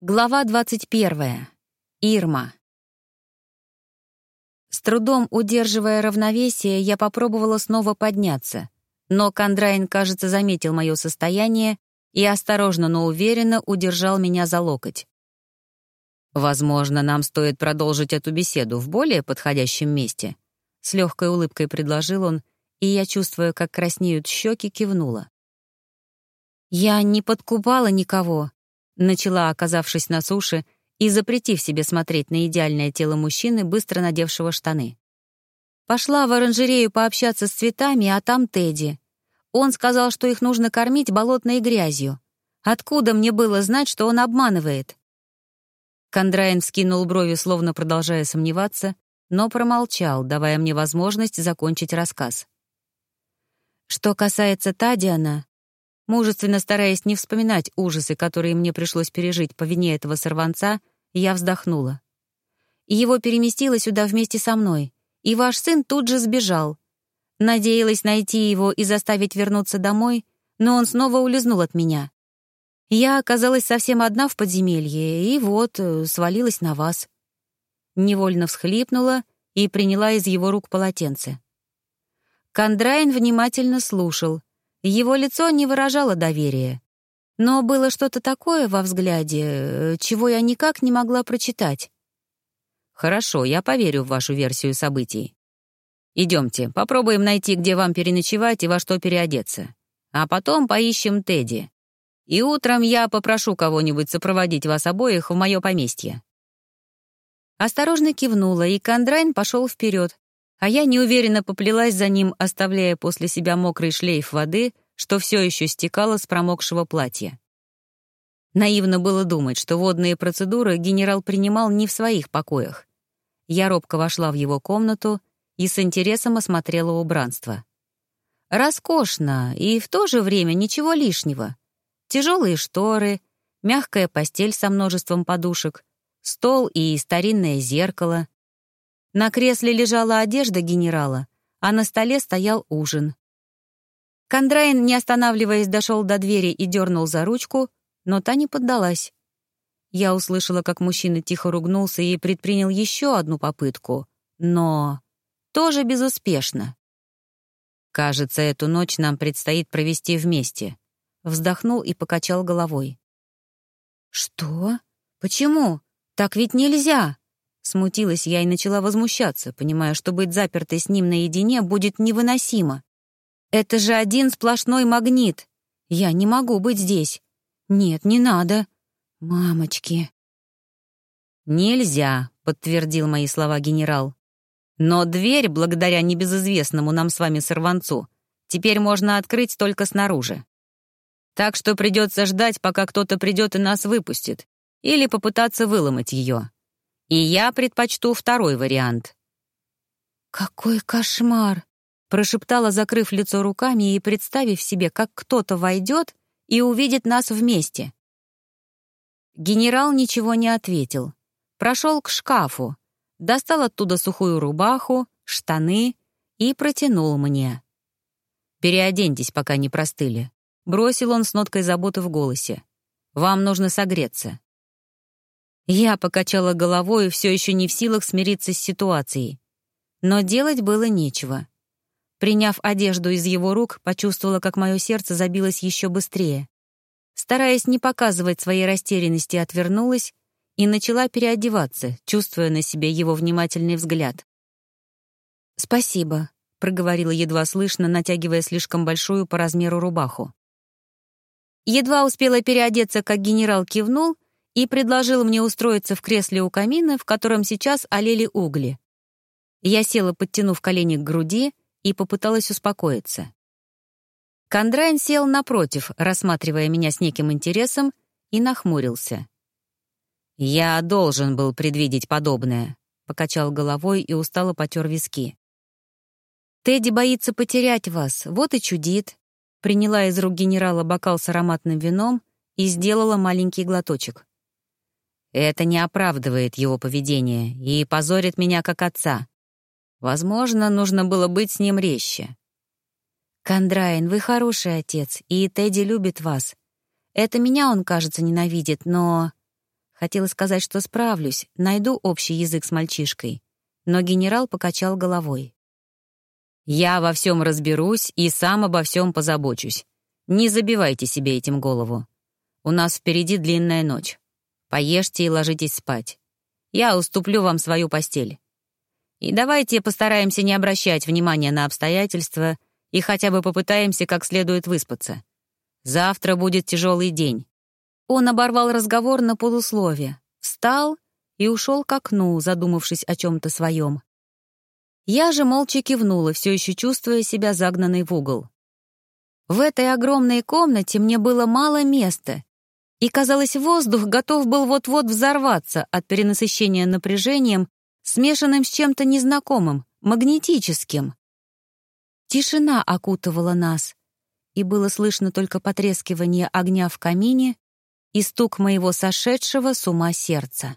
Глава 21. Ирма. С трудом удерживая равновесие, я попробовала снова подняться, но Кондрайн, кажется, заметил мое состояние и осторожно, но уверенно удержал меня за локоть. «Возможно, нам стоит продолжить эту беседу в более подходящем месте», — с легкой улыбкой предложил он, и я, чувствуя, как краснеют щеки, кивнула. «Я не подкупала никого», Начала, оказавшись на суше, и запретив себе смотреть на идеальное тело мужчины, быстро надевшего штаны. Пошла в оранжерею пообщаться с цветами, а там Тедди. Он сказал, что их нужно кормить болотной грязью. Откуда мне было знать, что он обманывает? Кондраин вскинул брови, словно продолжая сомневаться, но промолчал, давая мне возможность закончить рассказ. Что касается Тадиана, Мужественно стараясь не вспоминать ужасы, которые мне пришлось пережить по вине этого сорванца, я вздохнула. Его переместило сюда вместе со мной, и ваш сын тут же сбежал. Надеялась найти его и заставить вернуться домой, но он снова улизнул от меня. Я оказалась совсем одна в подземелье, и вот э, свалилась на вас. Невольно всхлипнула и приняла из его рук полотенце. Кондрайн внимательно слушал, его лицо не выражало доверия. Но было что-то такое во взгляде, э, чего я никак не могла прочитать. «Хорошо, я поверю в вашу версию событий. Идемте, попробуем найти, где вам переночевать и во что переодеться. А потом поищем Тедди. И утром я попрошу кого-нибудь сопроводить вас обоих в мое поместье». Осторожно кивнула, и Кондрайн пошел вперед, а я неуверенно поплелась за ним, оставляя после себя мокрый шлейф воды, что все еще стекало с промокшего платья. Наивно было думать, что водные процедуры генерал принимал не в своих покоях. Я робко вошла в его комнату и с интересом осмотрела убранство. Роскошно и в то же время ничего лишнего. Тяжелые шторы, мягкая постель со множеством подушек, стол и старинное зеркало, на кресле лежала одежда генерала, а на столе стоял ужин. Кондраин, не останавливаясь, дошел до двери и дернул за ручку, но та не поддалась. Я услышала, как мужчина тихо ругнулся и предпринял еще одну попытку, но тоже безуспешно. «Кажется, эту ночь нам предстоит провести вместе», — вздохнул и покачал головой. «Что? Почему? Так ведь нельзя!» Смутилась я и начала возмущаться, понимая, что быть запертой с ним наедине будет невыносимо. «Это же один сплошной магнит! Я не могу быть здесь! Нет, не надо! Мамочки!» «Нельзя», — подтвердил мои слова генерал. «Но дверь, благодаря небезызвестному нам с вами сорванцу, теперь можно открыть только снаружи. Так что придется ждать, пока кто-то придет и нас выпустит, или попытаться выломать ее. И я предпочту второй вариант». «Какой кошмар!» — прошептала, закрыв лицо руками и представив себе, как кто-то войдет и увидит нас вместе. Генерал ничего не ответил. Прошел к шкафу, достал оттуда сухую рубаху, штаны и протянул мне. «Переоденьтесь, пока не простыли», — бросил он с ноткой заботы в голосе. «Вам нужно согреться». Я покачала головой, все еще не в силах смириться с ситуацией. Но делать было нечего. Приняв одежду из его рук, почувствовала, как мое сердце забилось еще быстрее. Стараясь не показывать своей растерянности, отвернулась и начала переодеваться, чувствуя на себе его внимательный взгляд. «Спасибо», — проговорила едва слышно, натягивая слишком большую по размеру рубаху. Едва успела переодеться, как генерал кивнул — и предложил мне устроиться в кресле у камина, в котором сейчас олели угли. Я села, подтянув колени к груди, и попыталась успокоиться. Кондрайн сел напротив, рассматривая меня с неким интересом, и нахмурился. «Я должен был предвидеть подобное», — покачал головой и устало потер виски. «Тедди боится потерять вас, вот и чудит», — приняла из рук генерала бокал с ароматным вином и сделала маленький глоточек. Это не оправдывает его поведение и позорит меня как отца. Возможно, нужно было быть с ним резче. «Кондрайн, вы хороший отец, и Тедди любит вас. Это меня он, кажется, ненавидит, но...» Хотела сказать, что справлюсь, найду общий язык с мальчишкой. Но генерал покачал головой. «Я во всем разберусь и сам обо всем позабочусь. Не забивайте себе этим голову. У нас впереди длинная ночь. Поешьте и ложитесь спать. Я уступлю вам свою постель. И давайте постараемся не обращать внимания на обстоятельства и хотя бы попытаемся как следует выспаться. Завтра будет тяжелый день». Он оборвал разговор на полуслове, встал и ушел к окну, задумавшись о чем-то своем. Я же молча кивнула, все еще чувствуя себя загнанной в угол. В этой огромной комнате мне было мало места, и, казалось, воздух готов был вот-вот взорваться от перенасыщения напряжением, смешанным с чем-то незнакомым, магнетическим. Тишина окутывала нас, и было слышно только потрескивание огня в камине и стук моего сошедшего с ума сердца.